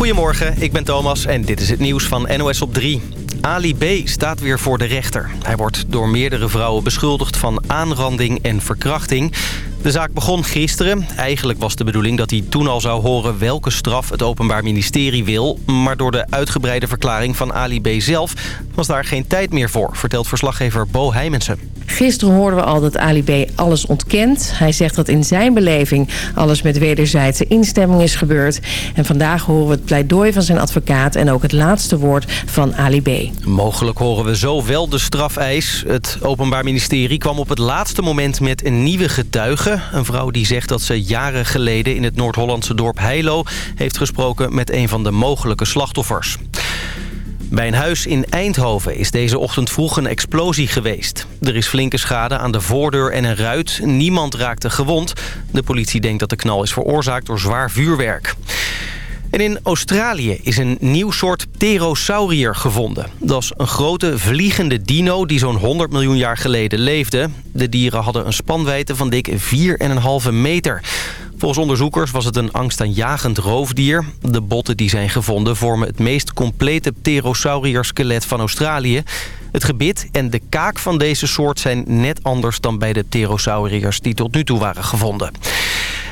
Goedemorgen, ik ben Thomas en dit is het nieuws van NOS op 3. Ali B. staat weer voor de rechter. Hij wordt door meerdere vrouwen beschuldigd van aanranding en verkrachting. De zaak begon gisteren. Eigenlijk was de bedoeling dat hij toen al zou horen welke straf het Openbaar Ministerie wil. Maar door de uitgebreide verklaring van Ali B. zelf was daar geen tijd meer voor, vertelt verslaggever Bo Heimensen. Gisteren hoorden we al dat Ali B. alles ontkent. Hij zegt dat in zijn beleving alles met wederzijdse instemming is gebeurd. En vandaag horen we het pleidooi van zijn advocaat en ook het laatste woord van Ali B. Mogelijk horen we zo wel de strafeis. Het Openbaar Ministerie kwam op het laatste moment met een nieuwe getuige. Een vrouw die zegt dat ze jaren geleden in het Noord-Hollandse dorp Heilo... heeft gesproken met een van de mogelijke slachtoffers. Bij een huis in Eindhoven is deze ochtend vroeg een explosie geweest. Er is flinke schade aan de voordeur en een ruit. Niemand raakte gewond. De politie denkt dat de knal is veroorzaakt door zwaar vuurwerk. En in Australië is een nieuw soort pterosaurier gevonden. Dat is een grote vliegende dino die zo'n 100 miljoen jaar geleden leefde. De dieren hadden een spanwijdte van dik 4,5 meter. Volgens onderzoekers was het een angstaanjagend roofdier. De botten die zijn gevonden vormen het meest complete pterosaurier-skelet van Australië. Het gebit en de kaak van deze soort zijn net anders dan bij de pterosauriërs die tot nu toe waren gevonden.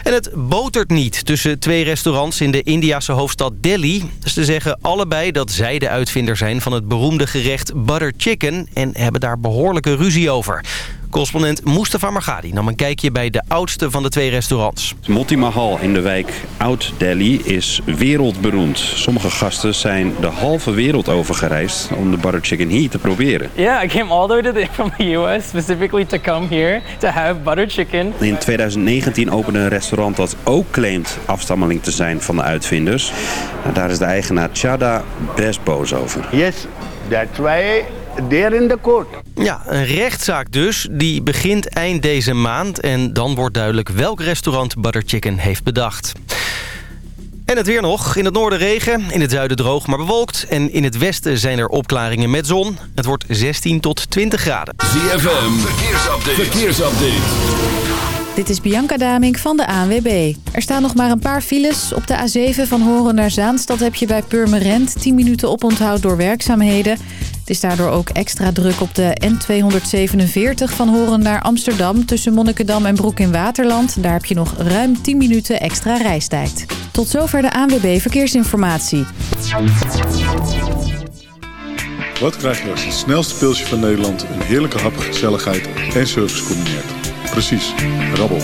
En het botert niet tussen twee restaurants in de Indiase hoofdstad Delhi. Ze zeggen allebei dat zij de uitvinder zijn van het beroemde gerecht butter chicken... en hebben daar behoorlijke ruzie over. Correspondent Mustafa Margadi nam een kijkje bij de oudste van de twee restaurants. Moti Mahal in de wijk Oud Delhi is wereldberoemd. Sommige gasten zijn de halve wereld over gereisd om de butter chicken hier te proberen. Yeah, I came all the way to the, from the US specifically to come here to have butter chicken. In 2019 opende een restaurant dat ook claimt afstammeling te zijn van de uitvinders. Nou, daar is de eigenaar Chada best boos over. Yes, that's why they're in the court. Ja, een rechtszaak dus. Die begint eind deze maand. En dan wordt duidelijk welk restaurant Butter Chicken heeft bedacht. En het weer nog. In het noorden regen, in het zuiden droog maar bewolkt. En in het westen zijn er opklaringen met zon. Het wordt 16 tot 20 graden. ZFM, verkeersupdate. verkeersupdate. Dit is Bianca Damink van de ANWB. Er staan nog maar een paar files. Op de A7 van Horen naar Zaanstad heb je bij Purmerend 10 minuten oponthoud door werkzaamheden. Het is daardoor ook extra druk op de N247 van Horen naar Amsterdam... tussen Monnikendam en Broek in Waterland. Daar heb je nog ruim 10 minuten extra reistijd. Tot zover de ANWB Verkeersinformatie. Wat krijg je als het snelste pilsje van Nederland... een heerlijke hap, gezelligheid en service combineert? Precies, rabbel.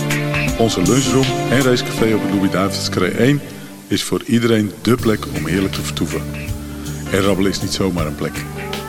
Onze lunchroom en racecafé op de Louis-David's 1... is voor iedereen dé plek om heerlijk te vertoeven. En rabbelen is niet zomaar een plek.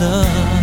了。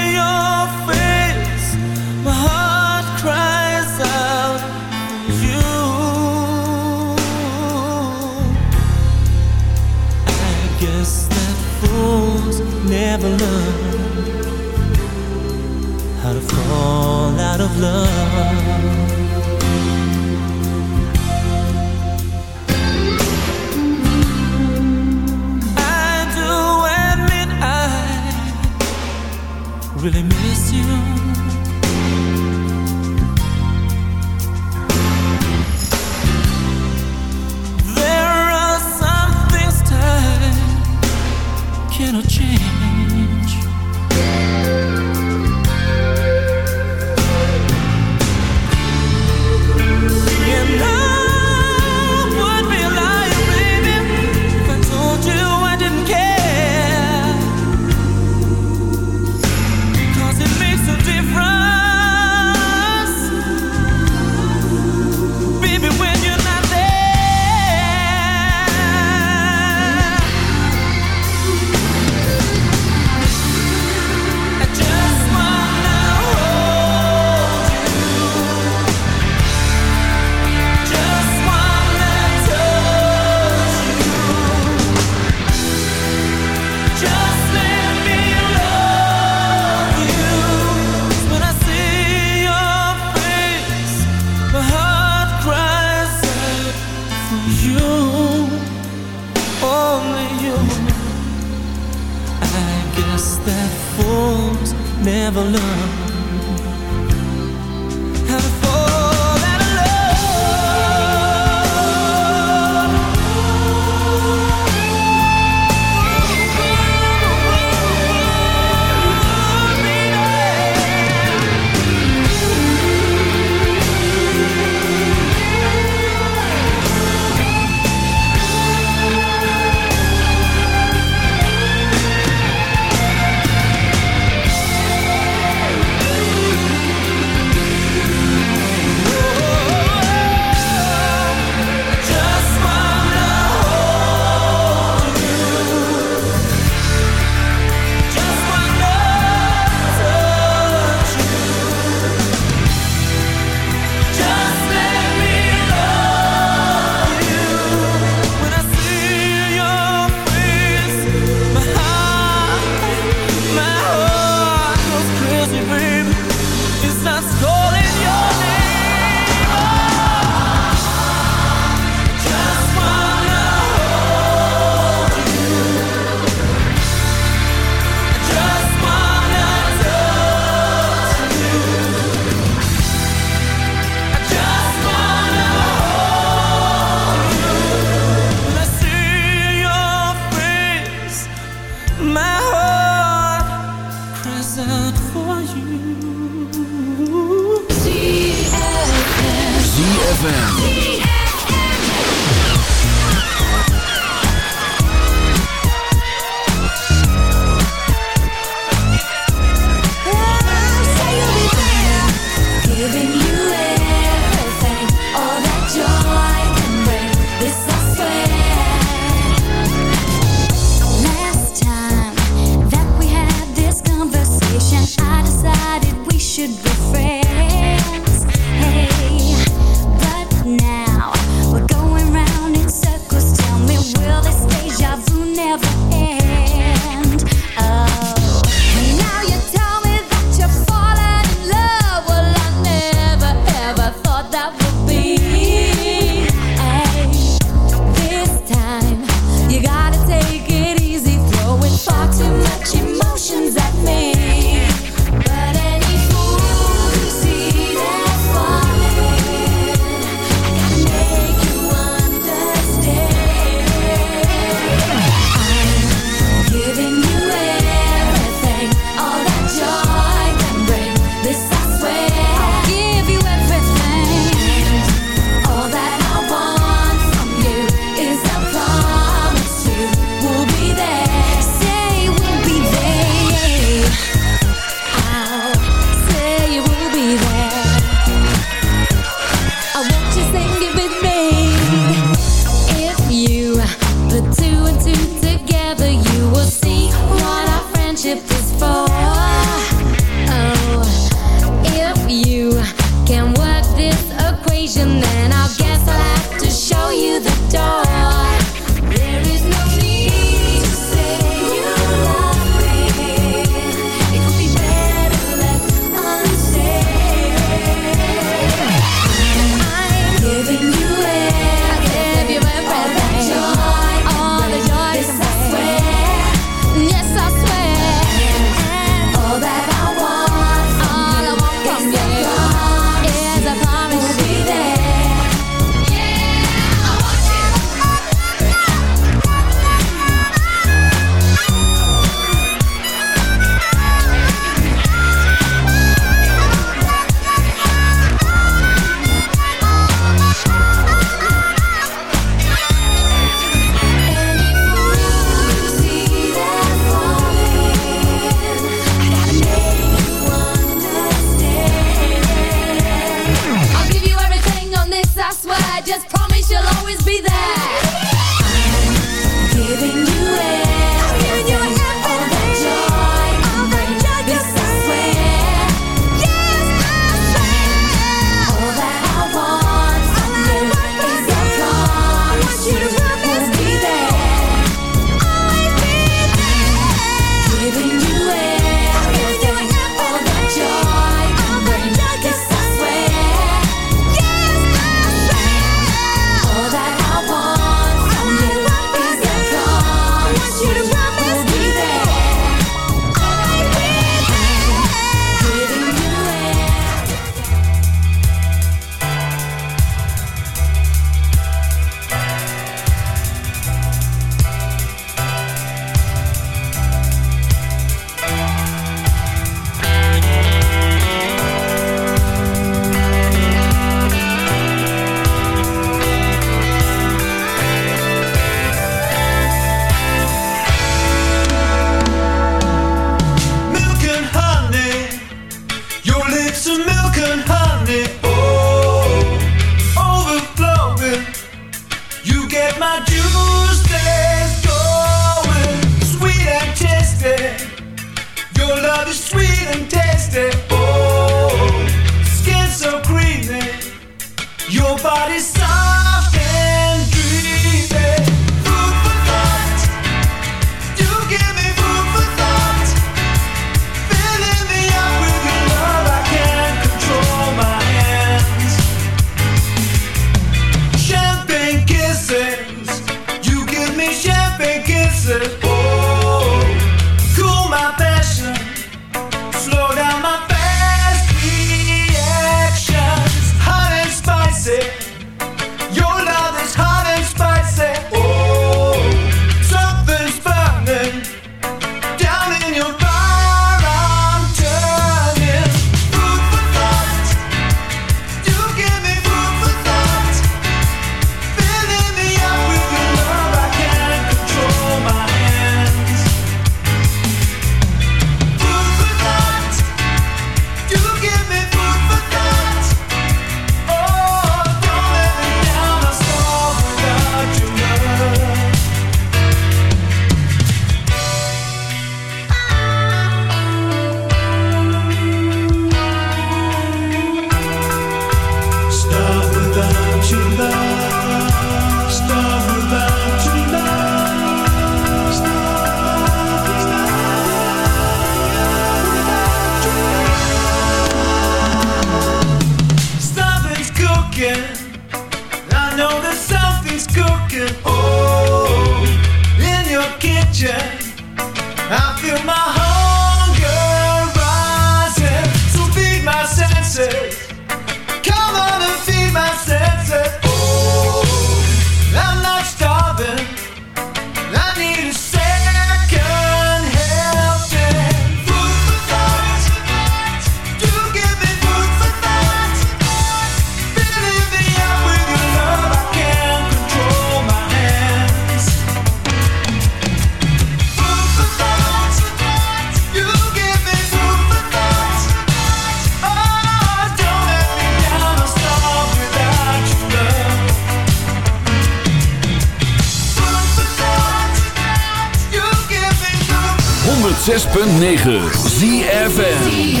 106.9 ZFN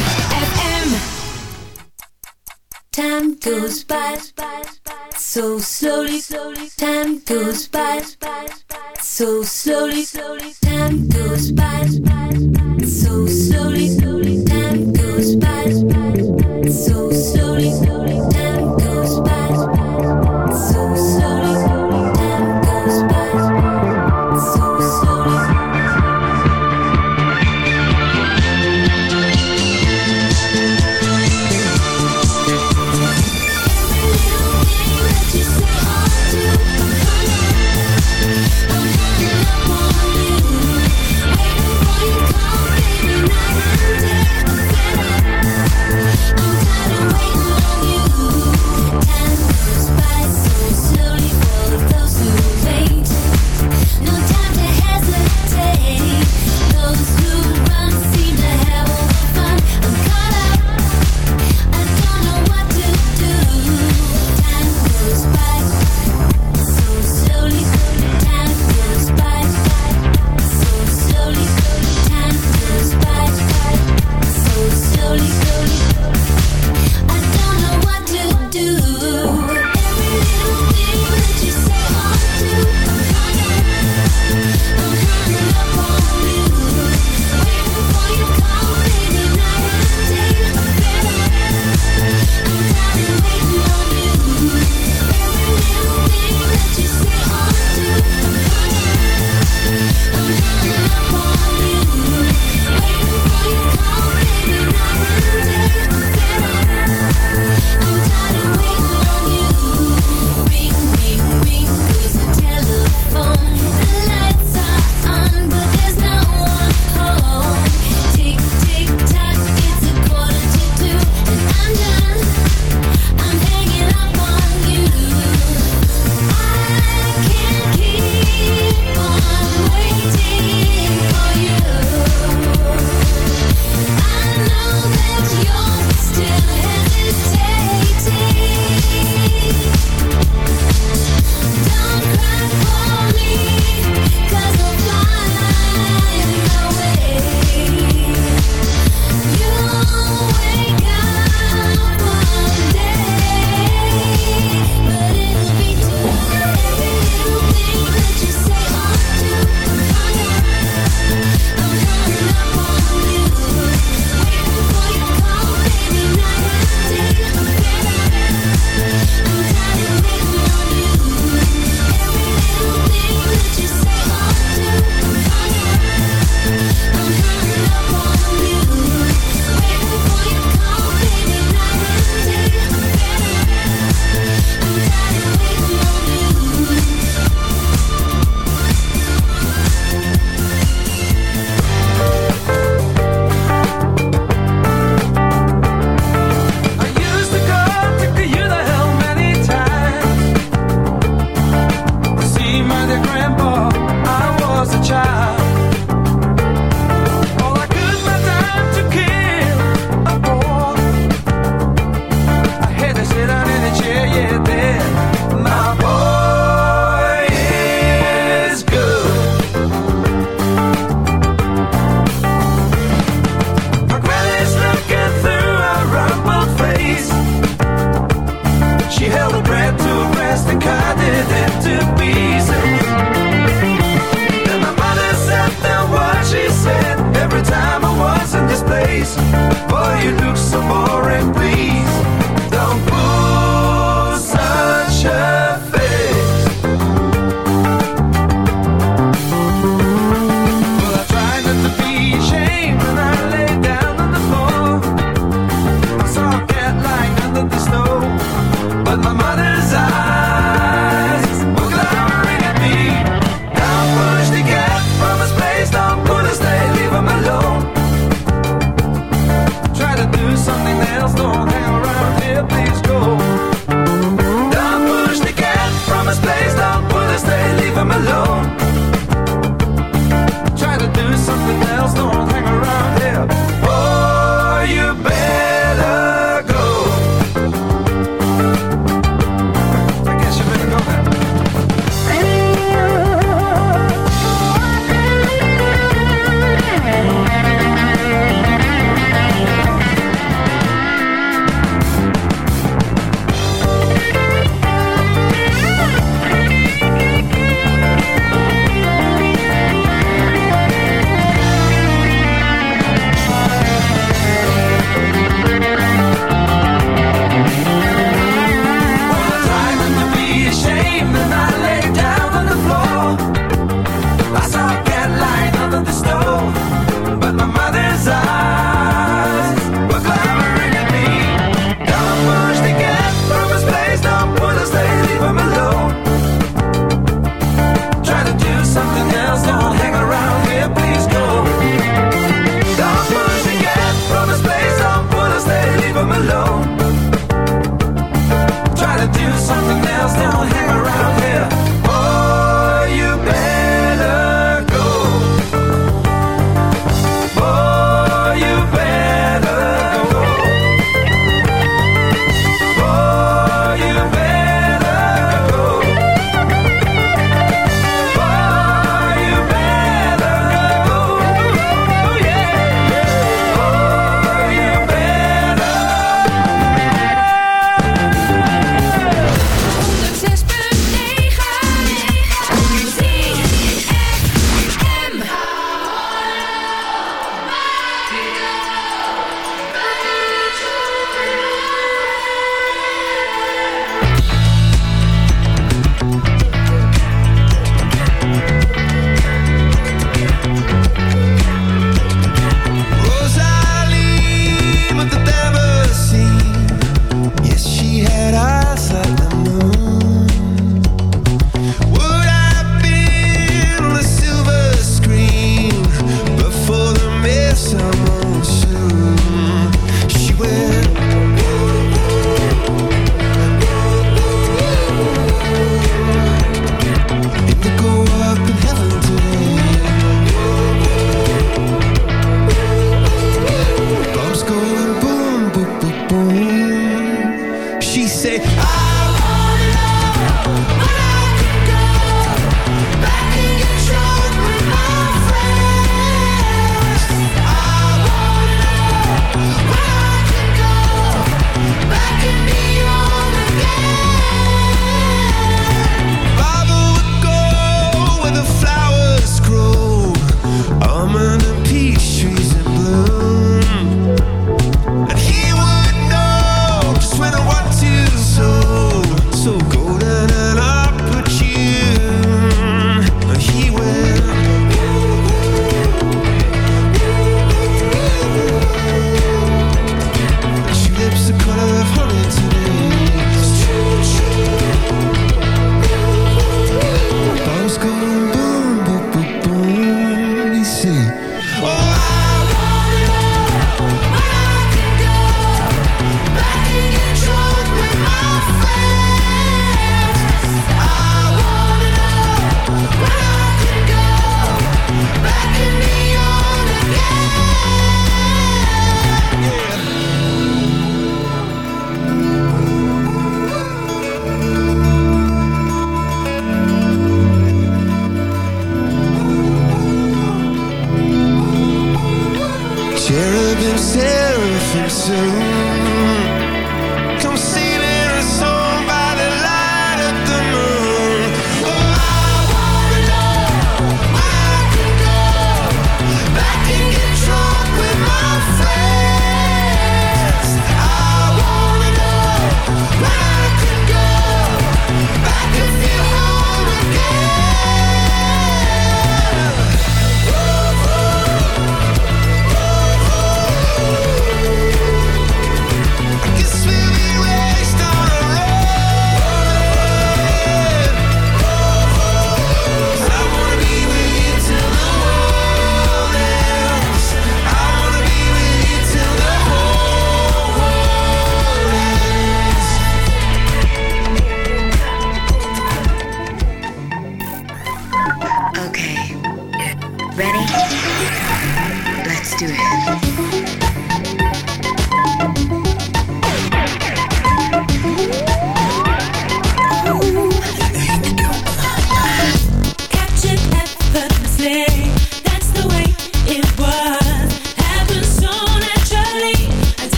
Time goes by. So slowly, slowly time goes by. So slowly, slowly time goes by. So slowly slowly, time goes by.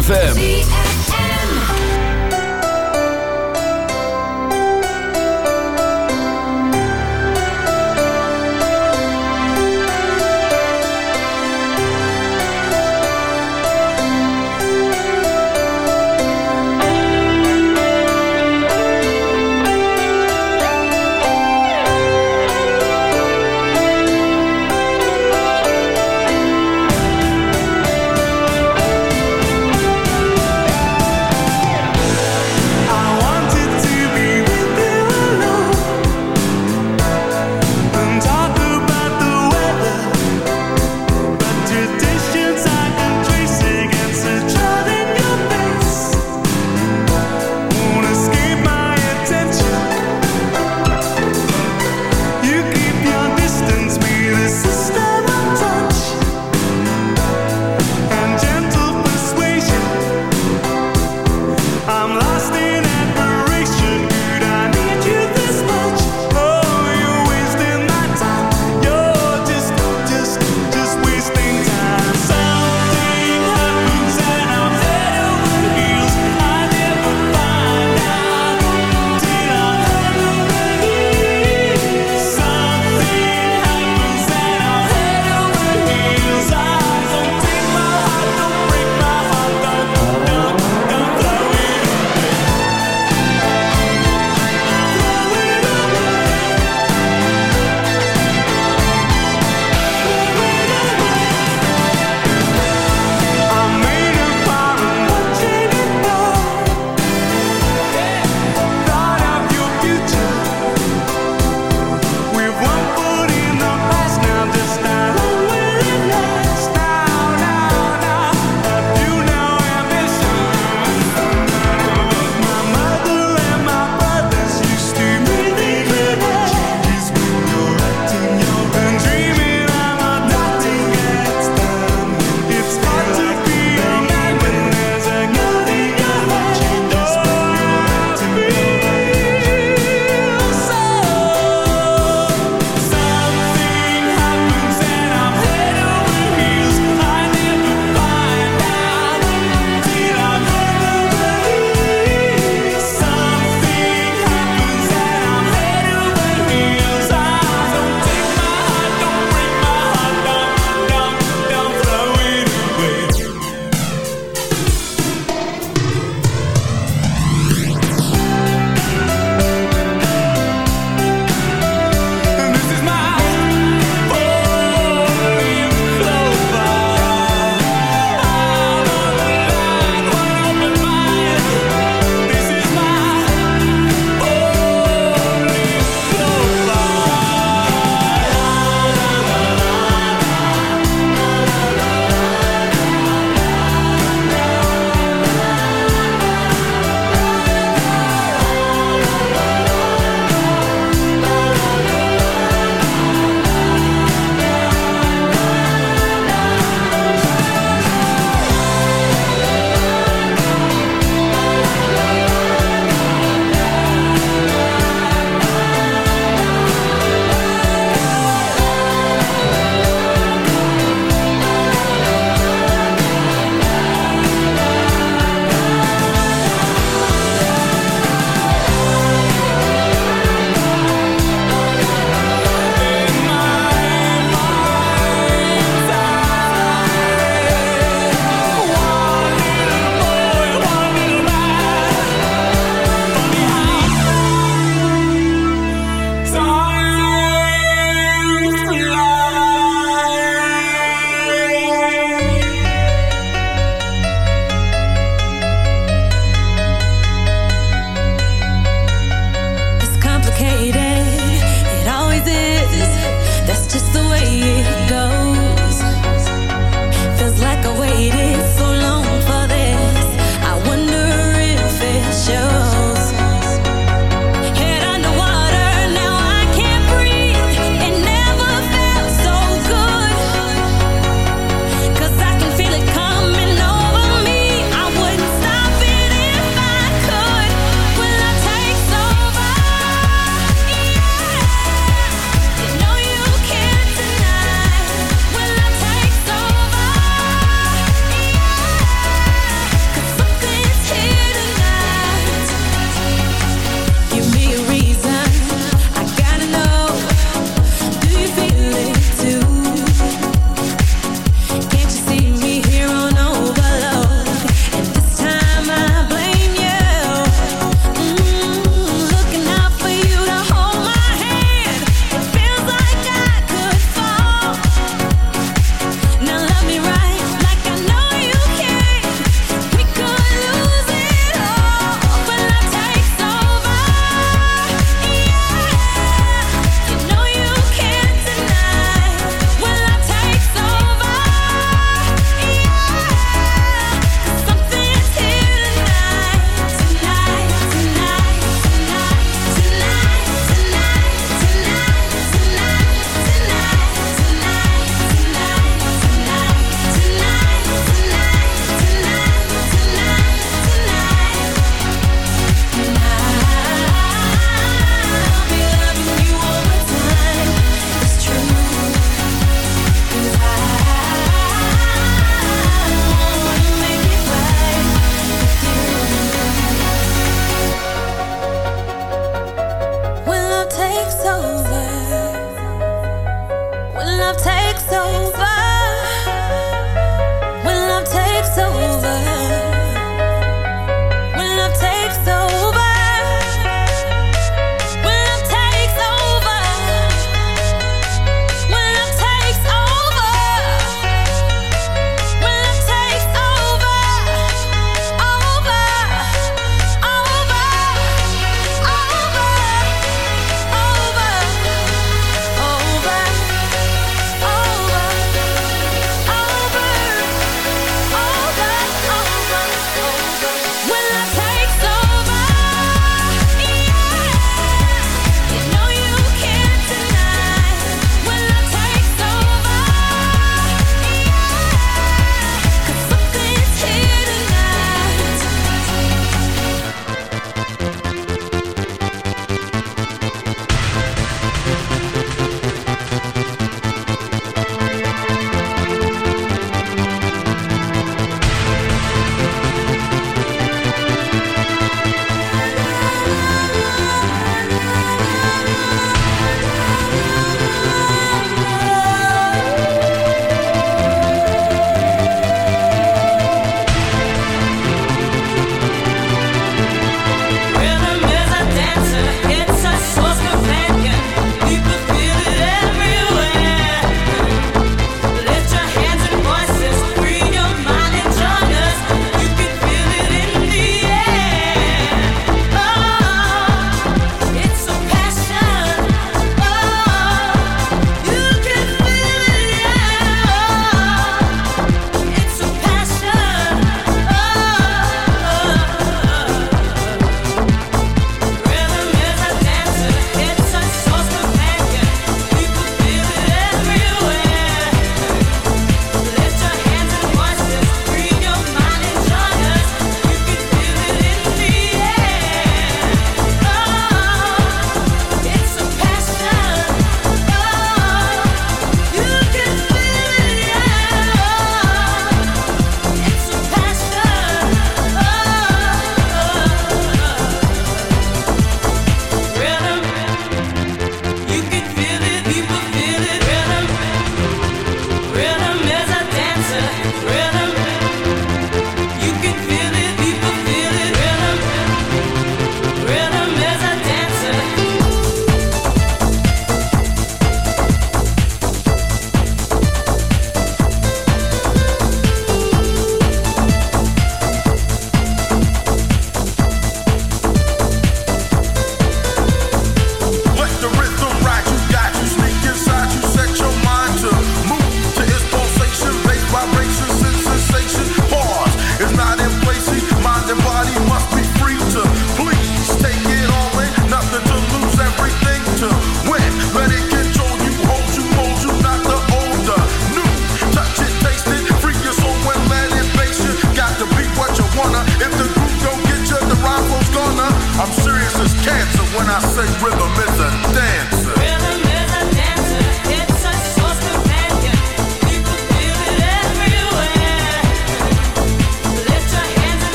ZFM.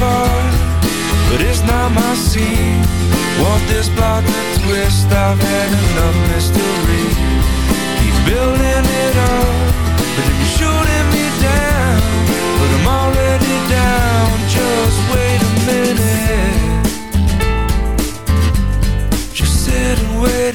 part, but it's not my scene. Want this plot to twist? I've had enough mystery. Keep building it up, but then you're shooting me down. But I'm already down. Just wait a minute. Just sit and wait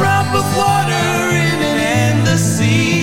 drop of water in an endless sea.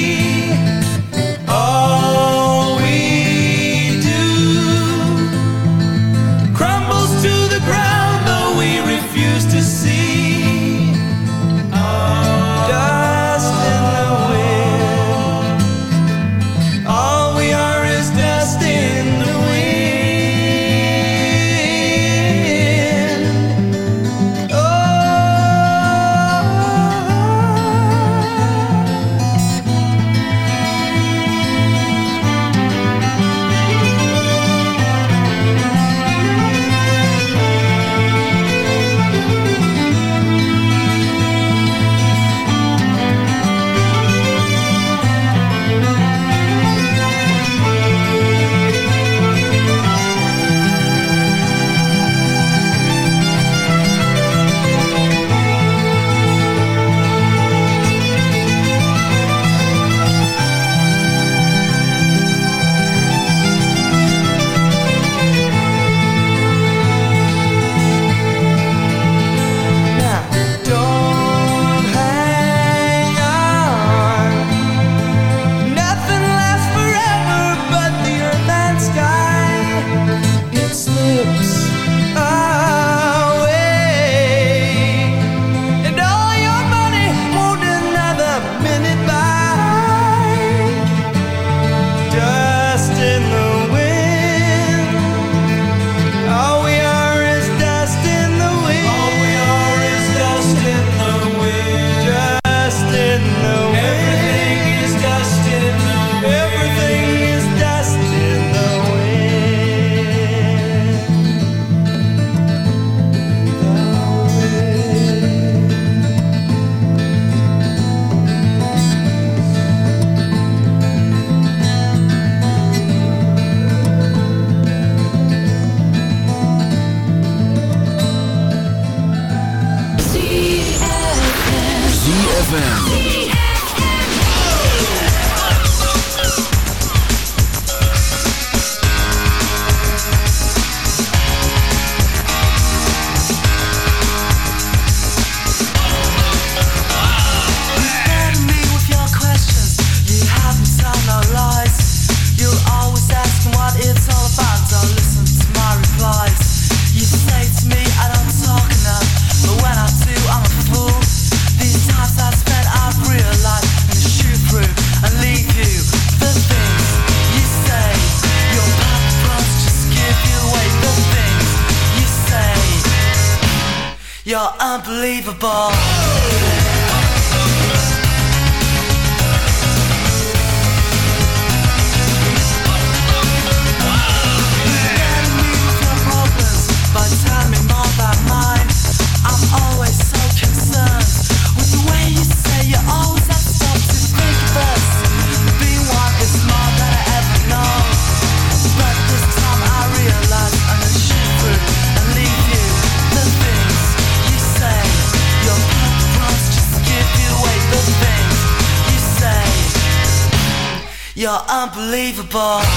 unbelievable.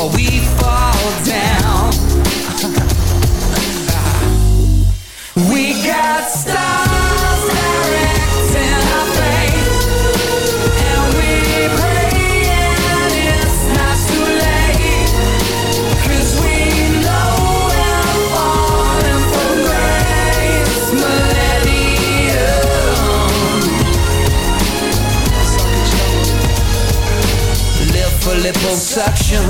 before we fall down. we got stars in our face, and we pray it's not too late, Cause we know we're falling grace, millennium. For liposuction